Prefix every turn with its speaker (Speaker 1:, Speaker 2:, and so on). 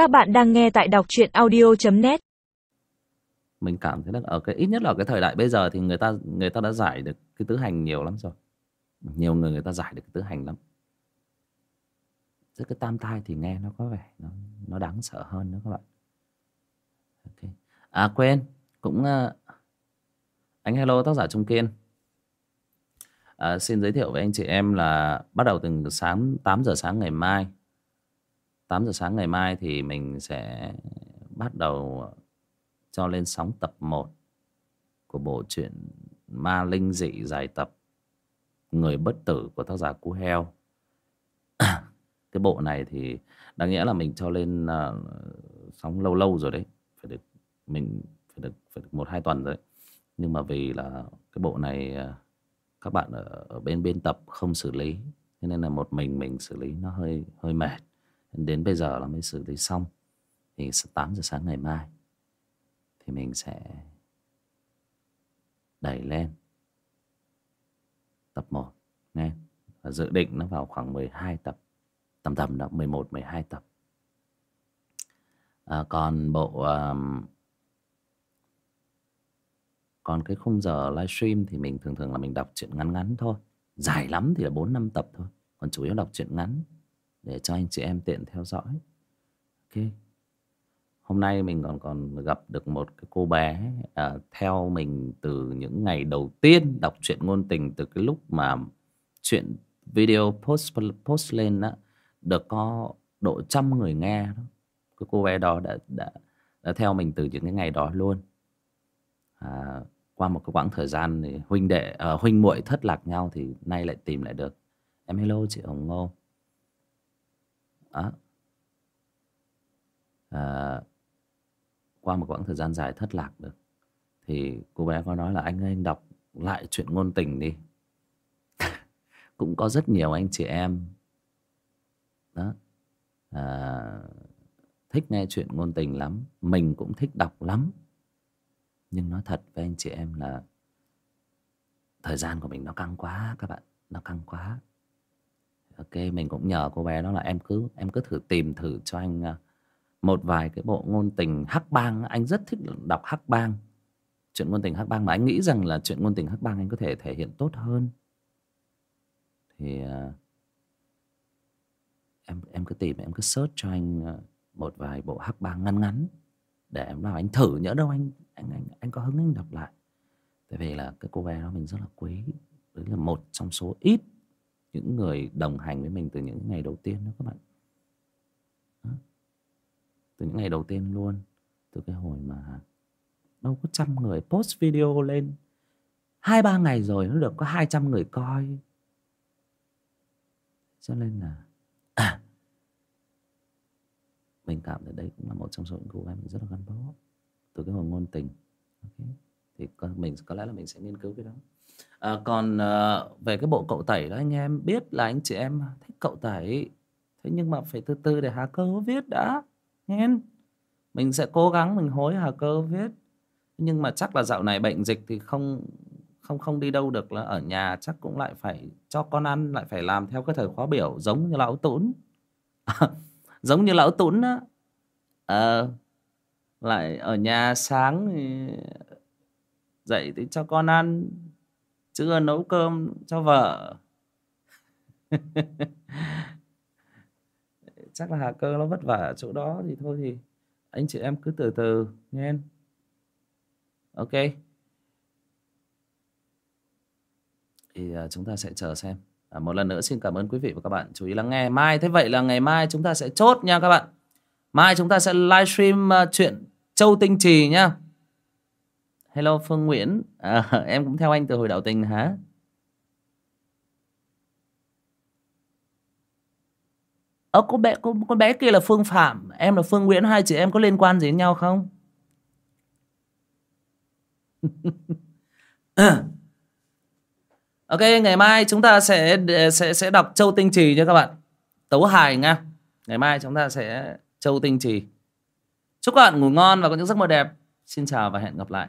Speaker 1: Các bạn đang nghe tại đọc truyện audio.net.
Speaker 2: mình cảm thấy là ở cái ít nhất là cái thời đại bây giờ thì người ta người ta đã giải được cái tứ hành nhiều lắm rồi. Nhiều người người ta giải được cái tứ hành lắm. Chứ cái tam thai thì nghe nó có vẻ nó nó đáng sợ hơn nữa các bạn. Ok. À quên. Cũng uh, anh hello tác giả trung kiên. À, xin giới thiệu với anh chị em là bắt đầu từ sáng 8 giờ sáng ngày mai. 8 giờ sáng ngày mai thì mình sẽ bắt đầu cho lên sóng tập 1 của bộ truyện Ma Linh Dị dài tập Người bất tử của tác giả Cú Heo. cái bộ này thì đáng nghĩa là mình cho lên uh, sóng lâu lâu rồi đấy, phải được mình phải được phải được một hai tuần rồi. Đấy. Nhưng mà vì là cái bộ này uh, các bạn ở, ở bên biên tập không xử lý, cho nên là một mình mình xử lý nó hơi hơi mệt. Đến bây giờ là mới xử lý xong. Thì 8 giờ sáng ngày mai thì mình sẽ đẩy lên tập 1 nghe và dự định nó vào khoảng 12 tập tầm tầm đó 11 12 tập. À, còn bộ um, còn cái khung giờ livestream thì mình thường thường là mình đọc truyện ngắn ngắn thôi. Dài lắm thì là 4 năm tập thôi. Còn chủ yếu đọc truyện ngắn để cho anh chị em tiện theo dõi. Ok. Hôm nay mình còn còn gặp được một cái cô bé à, theo mình từ những ngày đầu tiên đọc truyện ngôn tình từ cái lúc mà chuyện video post post lên đó được có độ trăm người nghe đó. Cái cô bé đó đã đã đã theo mình từ những cái ngày đó luôn. À, qua một cái quãng thời gian thì huynh đệ à, huynh muội thất lạc nhau thì nay lại tìm lại được. Em hello chị hồng ngô đó. À, qua một quãng thời gian dài thất lạc được thì cô bé có nói là anh ơi anh đọc lại chuyện ngôn tình đi. Cũng có rất nhiều anh chị em. Đó. À, thích nghe chuyện ngôn tình lắm mình cũng thích đọc lắm. Nhưng nói thật với anh chị em là thời gian của mình nó căng quá các bạn nó căng quá ok, mình cũng nhờ cô bé đó là em cứ em cứ thử tìm thử cho anh à, một vài cái bộ ngôn tình hắc bang anh rất thích đọc hắc bang. Chuyện ngôn tình hắc bang mà anh nghĩ rằng là chuyện ngôn tình hắc bang anh có thể thể hiện tốt hơn. Thì à, em em cứ tìm, em cứ search cho anh à, một vài bộ hắc bang ngắn ngắn để em nào anh thử nhỡ đâu anh anh anh anh có hứng anh đọc lại. Tại vì là cái cô bé đó mình rất là quý. Đấy là một trong số ít những người đồng hành với mình từ những ngày đầu tiên đó các bạn. Từ những ngày đầu tiên luôn từ cái hồi mà đâu có trăm người post video lên hai ba ngày rồi nó được có hai trăm người coi. Cho nên là à, mình cảm thấy đấy cũng là một trong số những cô gái mình rất là gắn bó từ cái hồi ngôn tình okay thì mình có lẽ là mình sẽ nghiên cứu cái đó. À, còn à, về cái bộ cậu tẩy đó anh em biết là anh chị em thích cậu tẩy. Thế nhưng mà phải từ từ để hà cơ viết đã. Nên mình sẽ cố gắng mình hối hà cơ viết. Nhưng mà chắc là dạo này bệnh dịch thì không không không đi đâu được là ở nhà chắc cũng lại phải cho con ăn lại phải làm theo cái thời khóa biểu giống như lão tún. Giống như lão tún á. À, lại ở nhà sáng thì dậy thì cho con ăn trưa nấu cơm cho vợ. Chắc là hà cơ nó vất vả ở chỗ đó thì thôi thì anh chị em cứ từ từ nghe ok. Thì à, chúng ta sẽ chờ xem. À, một lần nữa xin cảm ơn quý vị và các bạn. Chú ý lắng nghe. Mai thế vậy là ngày mai chúng ta sẽ chốt nha các bạn. Mai chúng ta sẽ livestream uh, chuyện châu tinh trì nhá hello phương nguyễn. À, em cũng theo anh từ hồi đạo tình hả? Ơ cô bé con, con bé kia là Phương Phạm. Em là Phương Nguyễn Hai chị em có liên quan gì đến nhau không? Ok ngày mai chúng ta sẽ sẽ sẽ đọc Châu Tinh Trì cho các bạn. Tấu hài nha. Ngày mai chúng ta sẽ Châu Tinh Trì. Chúc các bạn ngủ ngon và có những giấc mơ đẹp. Xin chào và hẹn gặp lại.